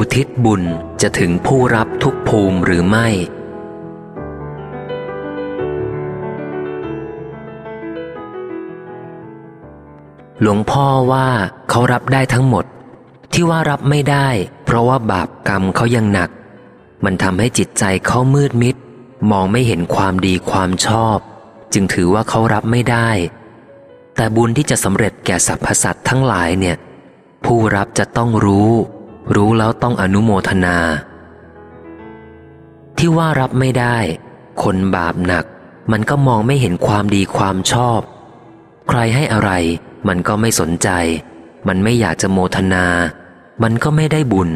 ุทิศบุญจะถึงผู้รับทุกภูมิหรือไม่ หลวงพ่อว่าเขารับได้ทั้งหมด ที่ว่ารับไม่ได้ เพราะว่าบาปกรรมเขายังหนัก มันทำให้จิตใจเขามืดมิด มองไม่เห็นความดีความชอบ จึงถือว่าเขารับไม่ได้ แต่บุญที่จะสำเร็จแก่สรรพสัตว์ทั้งหลายเนี่ย ผู้รับจะต้องรู้ รู้แล้วต้องอนุโมทนา ที่ว่ารับไม่ได้ คนบาปหนัก มันก็มองไม่เห็นความดีความชอบ ใครให้อะไรมันก็ไม่สนใจ มันไม่อยากจะโมทนา มันก็ไม่ได้บุญ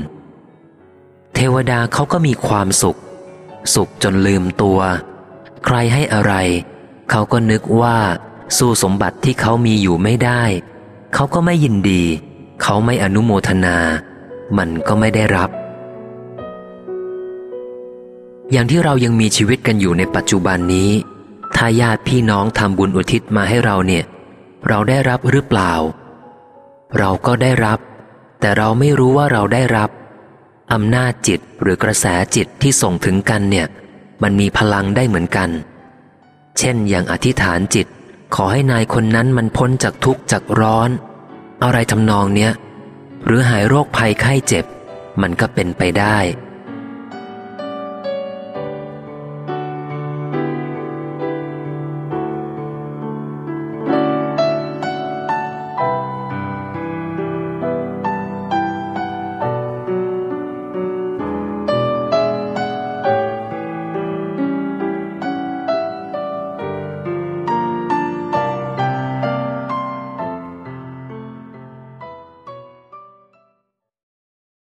เทวดาเขาก็มีความสุข สุขจนลืมตัว ใครให้อะไร เขาก็นึกว่าสู้สมบัติที่เขามีอยู่ไม่ได้ เขาก็ไม่ยินดี เขาไม่อนุโมทนา มันก็ไม่ได้รับ อย่างที่เรายังมีชีวิตกันอยู่ในปัจจุบันนี้ ถ้าญาติพี่น้องทำบุญอุทิศมาให้เราเนี่ย เราได้รับหรือเปล่า เราก็ได้รับ แต่เราไม่รู้ว่าเราได้รับอำนาจจิตหรือกระแสจิตที่ส่งถึงกันเนี่ย มันมีพลังได้เหมือนกัน เช่นอย่างอธิษฐานจิต ขอให้นายคนนั้นมันพ้นจากทุกข์จากร้อน อะไรทำนองเนี้ย หรือหายโรคภัยไข้เจ็บ มันก็เป็นไปได้